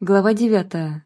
Глава девятая.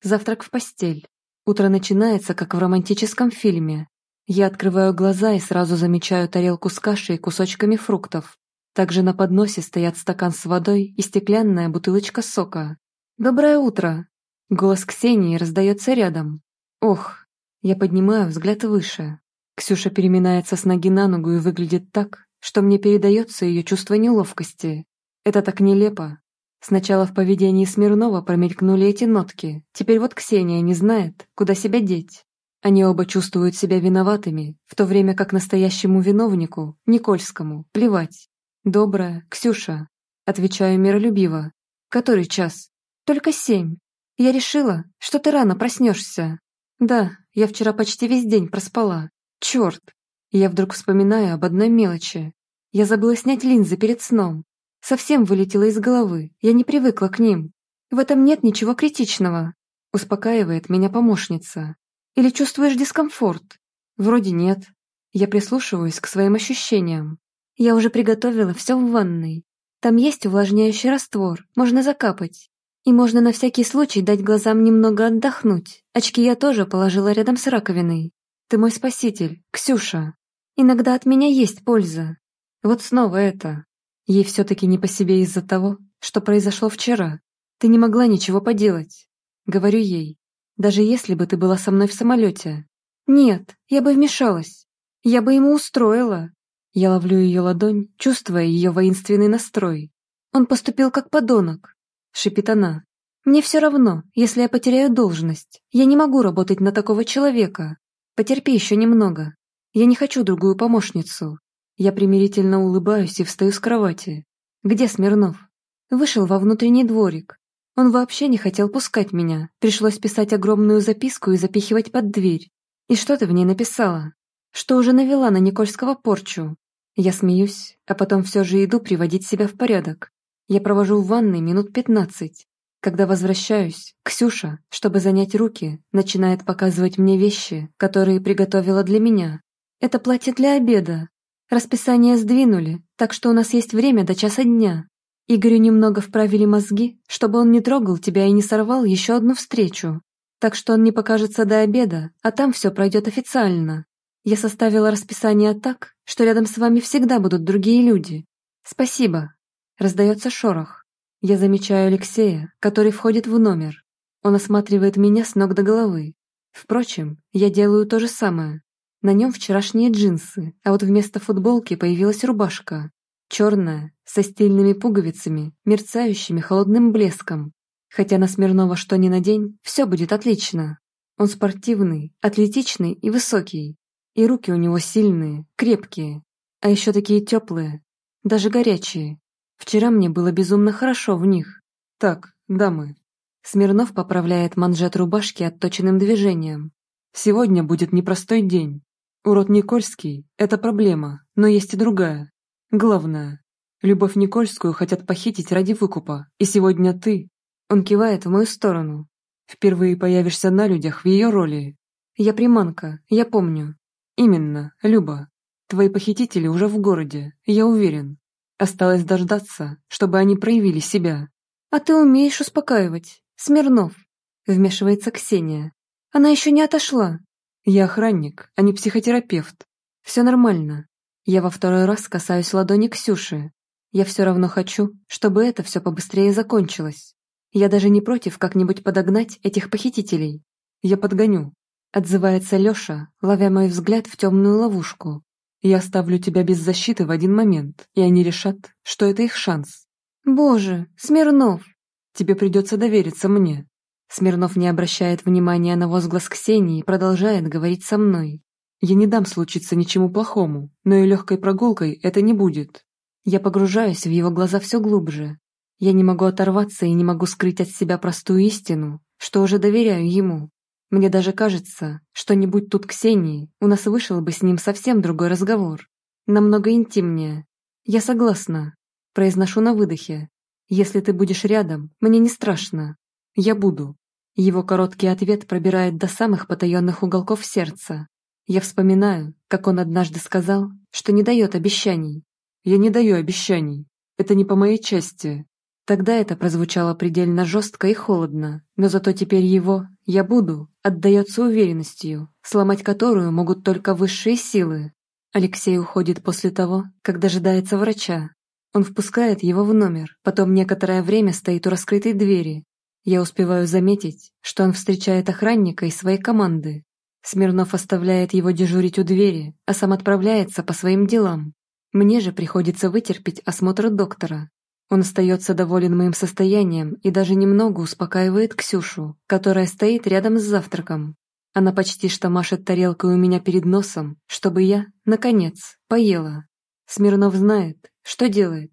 Завтрак в постель. Утро начинается, как в романтическом фильме. Я открываю глаза и сразу замечаю тарелку с кашей и кусочками фруктов. Также на подносе стоят стакан с водой и стеклянная бутылочка сока. «Доброе утро!» Голос Ксении раздается рядом. «Ох!» Я поднимаю взгляд выше. Ксюша переминается с ноги на ногу и выглядит так, что мне передается ее чувство неловкости. Это так нелепо, Сначала в поведении Смирнова промелькнули эти нотки, теперь вот Ксения не знает, куда себя деть. Они оба чувствуют себя виноватыми, в то время как настоящему виновнику, Никольскому, плевать. «Добрая, Ксюша», — отвечаю миролюбиво. «Который час?» «Только семь. Я решила, что ты рано проснешься». «Да, я вчера почти весь день проспала. Черт!» Я вдруг вспоминаю об одной мелочи. Я забыла снять линзы перед сном. Совсем вылетело из головы, я не привыкла к ним. В этом нет ничего критичного. Успокаивает меня помощница. Или чувствуешь дискомфорт? Вроде нет. Я прислушиваюсь к своим ощущениям. Я уже приготовила все в ванной. Там есть увлажняющий раствор, можно закапать. И можно на всякий случай дать глазам немного отдохнуть. Очки я тоже положила рядом с раковиной. Ты мой спаситель, Ксюша. Иногда от меня есть польза. Вот снова это. Ей все-таки не по себе из-за того, что произошло вчера. Ты не могла ничего поделать. Говорю ей, даже если бы ты была со мной в самолете. Нет, я бы вмешалась. Я бы ему устроила. Я ловлю ее ладонь, чувствуя ее воинственный настрой. Он поступил как подонок. Шипит она. Мне все равно, если я потеряю должность. Я не могу работать на такого человека. Потерпи еще немного. Я не хочу другую помощницу. Я примирительно улыбаюсь и встаю с кровати. Где Смирнов? Вышел во внутренний дворик. Он вообще не хотел пускать меня. Пришлось писать огромную записку и запихивать под дверь. И что ты в ней написала? Что уже навела на Никольского порчу? Я смеюсь, а потом все же иду приводить себя в порядок. Я провожу в ванной минут пятнадцать. Когда возвращаюсь, Ксюша, чтобы занять руки, начинает показывать мне вещи, которые приготовила для меня. Это платье для обеда, Расписание сдвинули, так что у нас есть время до часа дня. Игорю немного вправили мозги, чтобы он не трогал тебя и не сорвал еще одну встречу. Так что он не покажется до обеда, а там все пройдет официально. Я составила расписание так, что рядом с вами всегда будут другие люди. Спасибо. Раздается шорох. Я замечаю Алексея, который входит в номер. Он осматривает меня с ног до головы. Впрочем, я делаю то же самое. На нем вчерашние джинсы, а вот вместо футболки появилась рубашка. Черная, со стильными пуговицами, мерцающими холодным блеском. Хотя на Смирнова что ни на день, все будет отлично. Он спортивный, атлетичный и высокий. И руки у него сильные, крепкие. А еще такие теплые, даже горячие. Вчера мне было безумно хорошо в них. Так, дамы. Смирнов поправляет манжет рубашки отточенным движением. Сегодня будет непростой день. Урод Никольский – это проблема, но есть и другая. Главное. Любовь Никольскую хотят похитить ради выкупа, и сегодня ты. Он кивает в мою сторону. Впервые появишься на людях в ее роли. Я приманка, я помню. Именно, Люба. Твои похитители уже в городе, я уверен. Осталось дождаться, чтобы они проявили себя. А ты умеешь успокаивать, Смирнов. Вмешивается Ксения. Она еще не отошла. Я охранник, а не психотерапевт. Все нормально. Я во второй раз касаюсь ладони Ксюши. Я все равно хочу, чтобы это все побыстрее закончилось. Я даже не против как-нибудь подогнать этих похитителей. Я подгоню. Отзывается Леша, ловя мой взгляд в темную ловушку. Я оставлю тебя без защиты в один момент, и они решат, что это их шанс. Боже, Смирнов! Тебе придется довериться мне. Смирнов не обращает внимания на возглас Ксении и продолжает говорить со мной. Я не дам случиться ничему плохому, но и легкой прогулкой это не будет. Я погружаюсь в его глаза все глубже. Я не могу оторваться и не могу скрыть от себя простую истину, что уже доверяю ему. Мне даже кажется, что не будь тут Ксении, у нас вышел бы с ним совсем другой разговор. Намного интимнее. Я согласна. Произношу на выдохе. Если ты будешь рядом, мне не страшно. Я буду. Его короткий ответ пробирает до самых потаенных уголков сердца. Я вспоминаю, как он однажды сказал, что не дает обещаний. Я не даю обещаний. Это не по моей части. Тогда это прозвучало предельно жестко и холодно, но зато теперь его «я буду» отдается уверенностью, сломать которую могут только высшие силы. Алексей уходит после того, как дожидается врача. Он впускает его в номер, потом некоторое время стоит у раскрытой двери. Я успеваю заметить, что он встречает охранника из своей команды. Смирнов оставляет его дежурить у двери, а сам отправляется по своим делам. Мне же приходится вытерпеть осмотр доктора, он остается доволен моим состоянием и даже немного успокаивает Ксюшу, которая стоит рядом с завтраком. Она почти что машет тарелкой у меня перед носом, чтобы я, наконец, поела. Смирнов знает, что делает.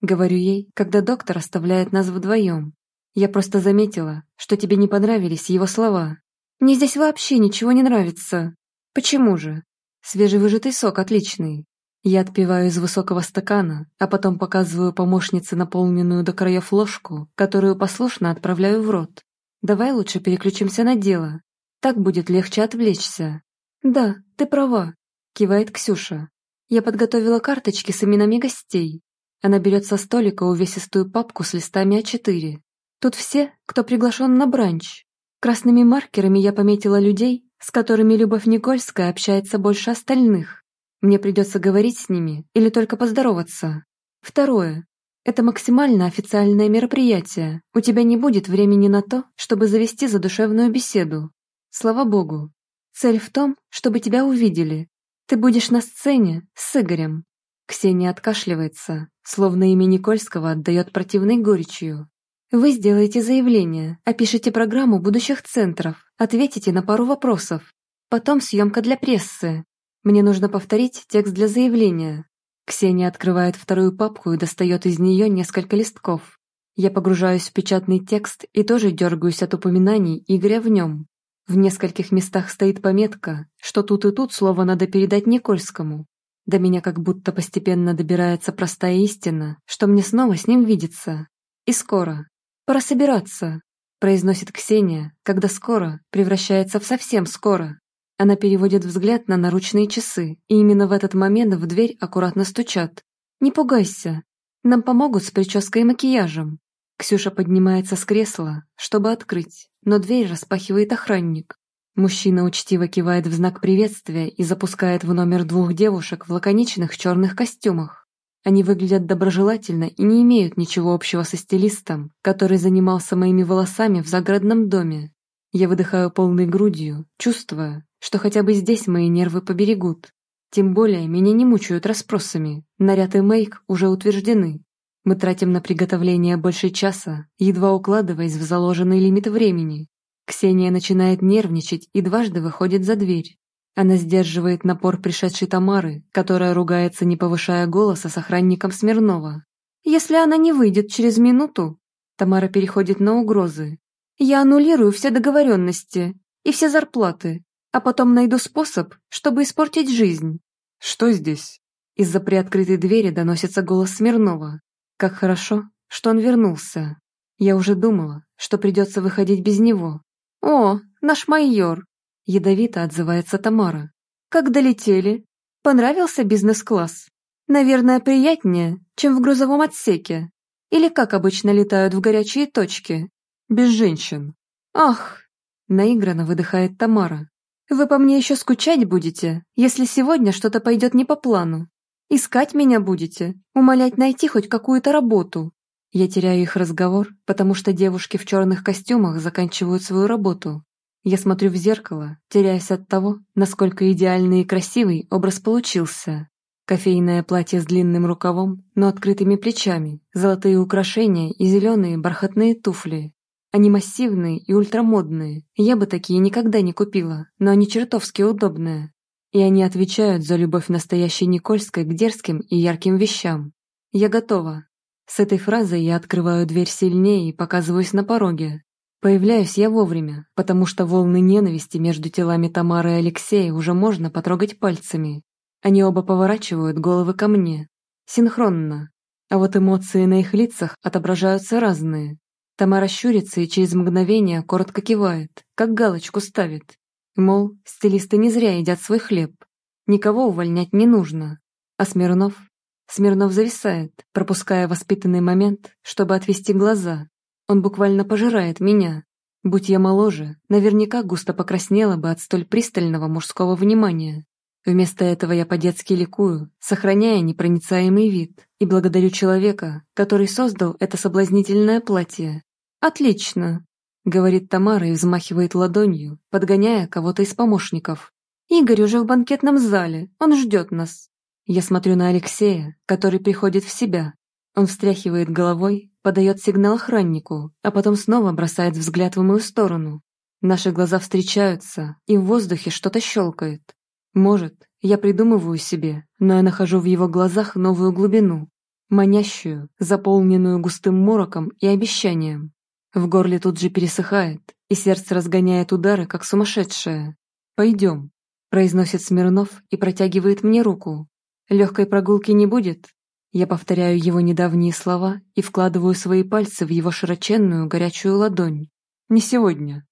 Говорю ей, когда доктор оставляет нас вдвоем. Я просто заметила, что тебе не понравились его слова. Мне здесь вообще ничего не нравится. Почему же? Свежевыжатый сок отличный, я отпиваю из высокого стакана, а потом показываю помощнице наполненную до краев ложку, которую послушно отправляю в рот. Давай лучше переключимся на дело. Так будет легче отвлечься. Да, ты права, кивает Ксюша. Я подготовила карточки с именами гостей. Она берет со столика увесистую папку с листами А4. Тут все, кто приглашен на бранч. Красными маркерами я пометила людей, с которыми Любовь Никольская общается больше остальных. Мне придется говорить с ними или только поздороваться. Второе. Это максимально официальное мероприятие. У тебя не будет времени на то, чтобы завести задушевную беседу. Слава богу. Цель в том, чтобы тебя увидели. Ты будешь на сцене с Игорем. Ксения откашливается, словно имя Никольского отдает противной горечью. Вы сделаете заявление, опишите программу будущих центров, ответите на пару вопросов. Потом съемка для прессы, мне нужно повторить текст для заявления. Ксения открывает вторую папку и достает из нее несколько листков. Я погружаюсь в печатный текст и тоже дергаюсь от упоминаний Игоря в нем. В нескольких местах стоит пометка, что тут и тут слово надо передать Никольскому. До меня как будто постепенно добирается простая истина, что мне снова с ним видеться. И скоро. Пора собираться, произносит Ксения, когда скоро превращается в совсем скоро. Она переводит взгляд на наручные часы, и именно в этот момент в дверь аккуратно стучат. «Не пугайся. Нам помогут с прической и макияжем». Ксюша поднимается с кресла, чтобы открыть, но дверь распахивает охранник. Мужчина учтиво кивает в знак приветствия и запускает в номер двух девушек в лаконичных черных костюмах. Они выглядят доброжелательно и не имеют ничего общего со стилистом, который занимался моими волосами в загородном доме. Я выдыхаю полной грудью, чувствуя, что хотя бы здесь мои нервы поберегут. Тем более меня не мучают расспросами, наряд и мейк уже утверждены. Мы тратим на приготовление больше часа, едва укладываясь в заложенный лимит времени. Ксения начинает нервничать и дважды выходит за дверь. Она сдерживает напор пришедшей Тамары, которая ругается, не повышая голоса с охранником Смирнова. «Если она не выйдет через минуту...» Тамара переходит на угрозы. «Я аннулирую все договоренности и все зарплаты, а потом найду способ, чтобы испортить жизнь. Что здесь? Из-за приоткрытой двери доносится голос Смирнова. Как хорошо, что он вернулся. Я уже думала, что придется выходить без него. О, наш майор! Ядовито отзывается Тамара. Как долетели? Понравился бизнес-класс? Наверное, приятнее, чем в грузовом отсеке. Или как обычно летают в горячие точки? Без женщин. Ах! Наигранно выдыхает Тамара. Вы по мне еще скучать будете, если сегодня что-то пойдет не по плану. Искать меня будете, умолять найти хоть какую-то работу. Я теряю их разговор, потому что девушки в черных костюмах заканчивают свою работу. Я смотрю в зеркало, теряясь от того, насколько идеальный и красивый образ получился. Кофейное платье с длинным рукавом, но открытыми плечами, золотые украшения и зеленые бархатные туфли. Они массивные и ультрамодные. Я бы такие никогда не купила, но они чертовски удобные. И они отвечают за любовь настоящей Никольской к дерзким и ярким вещам. Я готова. С этой фразой я открываю дверь сильнее и показываюсь на пороге. Появляюсь я вовремя, потому что волны ненависти между телами Тамары и Алексея уже можно потрогать пальцами. Они оба поворачивают головы ко мне. Синхронно. А вот эмоции на их лицах отображаются разные. Тамара щурится и через мгновение коротко кивает, как галочку ставит. Мол, стилисты не зря едят свой хлеб. Никого увольнять не нужно. А Смирнов? Смирнов зависает, пропуская воспитанный момент, чтобы отвести глаза. Он буквально пожирает меня. Будь я моложе, наверняка густо покраснела бы от столь пристального мужского внимания. Вместо этого я по-детски ликую, сохраняя непроницаемый вид, и благодарю человека, который создал это соблазнительное платье. «Отлично!» — говорит Тамара и взмахивает ладонью, подгоняя кого-то из помощников. «Игорь уже в банкетном зале, он ждет нас». Я смотрю на Алексея, который приходит в себя. Он встряхивает головой, подает сигнал охраннику, а потом снова бросает взгляд в мою сторону. Наши глаза встречаются, и в воздухе что-то щелкает. Может, я придумываю себе, но я нахожу в его глазах новую глубину, манящую, заполненную густым мороком и обещанием. В горле тут же пересыхает, и сердце разгоняет удары, как сумасшедшее. «Пойдем», — произносит Смирнов и протягивает мне руку. Легкой прогулки не будет. Я повторяю его недавние слова и вкладываю свои пальцы в его широченную горячую ладонь. Не сегодня.